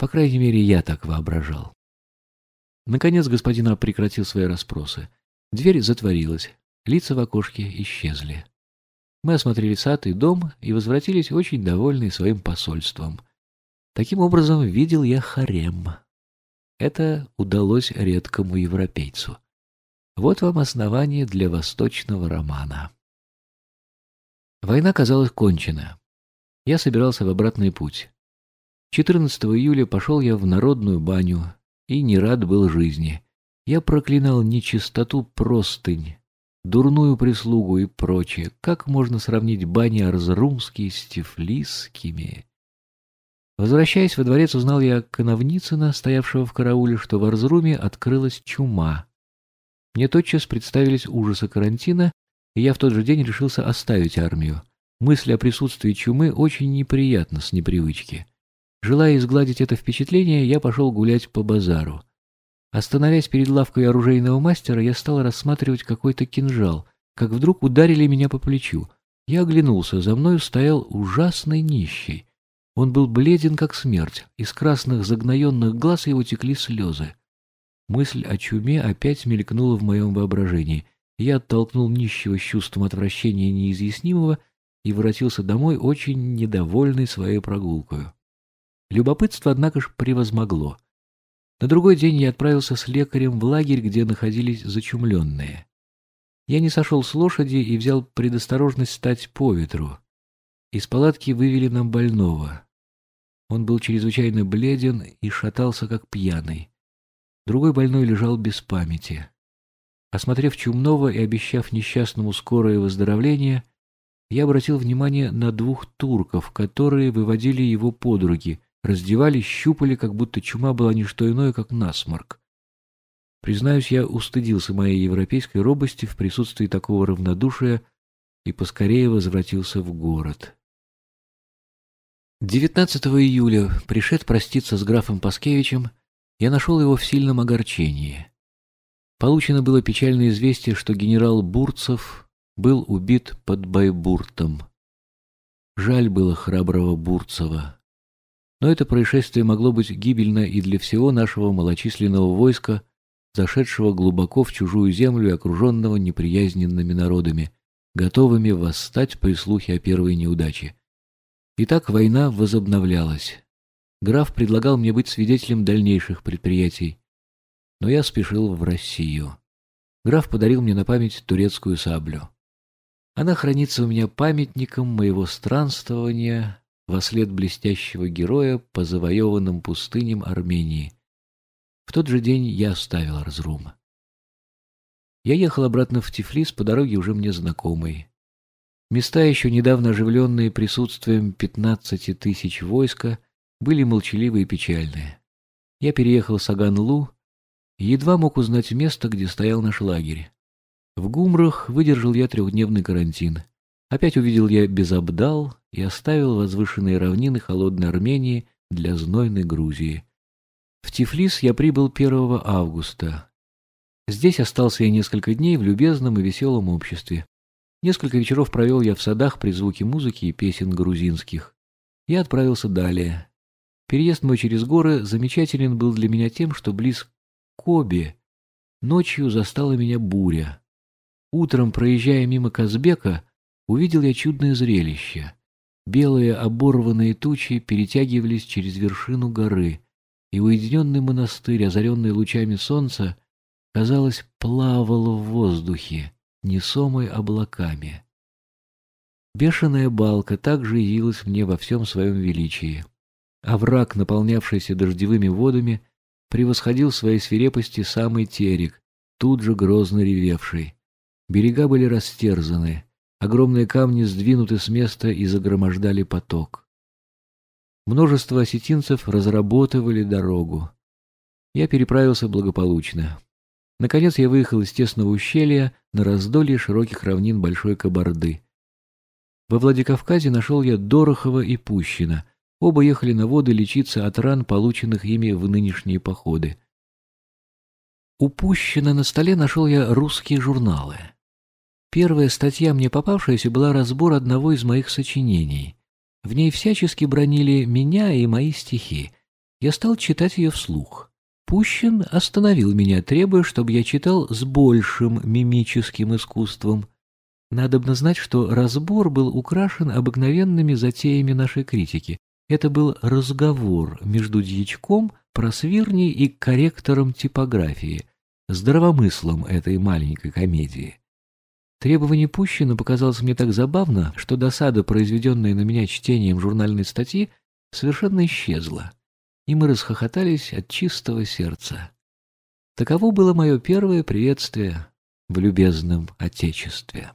По крайней мере, я так воображал. Наконец господин А прекратил свои расспросы. Дверь затворилась, лица в окошке исчезли. Мы осмотрели сад и дом и возвратились очень довольные своим посольством. Таким образом, видел я харем. Это удалось редкому европейцу. Вот вам основание для восточного романа. Война казалась кончена. Я собирался в обратный путь. 14 июля пошел я в народную баню и не рад был жизни. Я проклинал нечистоту простынь, дурную прислугу и прочее. Как можно сравнить бани арзрумские с тифлисскими? Возвращаясь во дворец, узнал я Коновницына, стоявшего в карауле, что в Арзруме открылась чума. Мне тотчас представились ужасы карантина, и я в тот же день решился оставить армию. Мысль о присутствии чумы очень неприятна с непривычки. Желая изгладить это впечатление, я пошел гулять по базару. Остановясь перед лавкой оружейного мастера, я стал рассматривать какой-то кинжал, как вдруг ударили меня по плечу. Я оглянулся, за мною стоял ужасный нищий. Он был бледен, как смерть, из красных загноенных глаз его текли слезы. Мысль о чуме опять мелькнула в моем воображении. Я оттолкнул нищего с чувством отвращения неизъяснимого и воротился домой очень недовольный своей прогулкой. Любопытство, однако ж, превозмогло. На другой день я отправился с лекарем в лагерь, где находились зачумленные. Я не сошел с лошади и взял предосторожность стать по ветру. Из палатки вывели нам больного. Он был чрезвычайно бледен и шатался, как пьяный. Другой больной лежал без памяти. Осмотрев чумного и обещав несчастному скорое выздоровление, я обратил внимание на двух турков, которые выводили его под руки, раздевали, щупали, как будто чума была не что иное, как насморк. Признаюсь, я устыдился моей европейской робости в присутствии такого равнодушия и поскорее возвратился в город. 19 июля, пришед проститься с графом Паскевичем, я нашел его в сильном огорчении. Получено было печальное известие, что генерал Бурцев был убит под Байбуртом. Жаль было храброго Бурцева. Но это происшествие могло быть гибельно и для всего нашего малочисленного войска, зашедшего глубоко в чужую землю и окруженного неприязненными народами, готовыми восстать при слухе о первой неудаче. Итак, война возобновлялась. Граф предлагал мне быть свидетелем дальнейших предприятий, но я спешил в Россию. Граф подарил мне на память турецкую саблю. Она хранится у меня памятником моего странствования во след блестящего героя по завоеванным пустыням Армении. В тот же день я оставил Разрум. Я ехал обратно в Тифлис по дороге уже мне знакомой. Места, еще недавно оживленные присутствием пятнадцати тысяч войска, были молчаливы и печальные. Я переехал Саган-Лу и едва мог узнать место, где стоял наш лагерь. В Гумрах выдержал я трехдневный карантин. Опять увидел я Безабдал и оставил возвышенные равнины холодной Армении для знойной Грузии. В Тифлис я прибыл 1 августа. Здесь остался я несколько дней в любезном и веселом обществе. Несколько вечеров провел я в садах при звуке музыки и песен грузинских. Я отправился далее. Переезд мой через горы замечателен был для меня тем, что близ Коби ночью застала меня буря. Утром, проезжая мимо Казбека, увидел я чудное зрелище. Белые оборванные тучи перетягивались через вершину горы, и уединенный монастырь, озаренный лучами солнца, казалось, плавал в воздухе, несомый облаками. Бешеная балка также явилась мне во всем своем величии. Овраг, наполнявшийся дождевыми водами, превосходил своей свирепости самый терек, тут же грозно ревевший. Берега были растерзаны, Огромные камни сдвинуты с места и загромождали поток. Множество осетинцев разработывали дорогу. Я переправился благополучно. Наконец я выехал из тесного ущелья на раздолье широких равнин Большой Кабарды. Во Владикавказе нашел я Дорохова и Пущина. Оба ехали на воды лечиться от ран, полученных ими в нынешние походы. У Пущина на столе нашел я русские журналы. Первая статья, мне попавшаяся, была разбор одного из моих сочинений. В ней всячески бронили меня и мои стихи. Я стал читать ее вслух. Пущин остановил меня, требуя, чтобы я читал с большим мимическим искусством. Надобно знать, что разбор был украшен обыкновенными затеями нашей критики. Это был разговор между дьячком, просвирней и корректором типографии, здравомыслом этой маленькой комедии. Требование Пущина показалось мне так забавно, что досада, произведенная на меня чтением журнальной статьи, совершенно исчезла, и мы расхохотались от чистого сердца. Таково было мое первое приветствие в любезном Отечестве.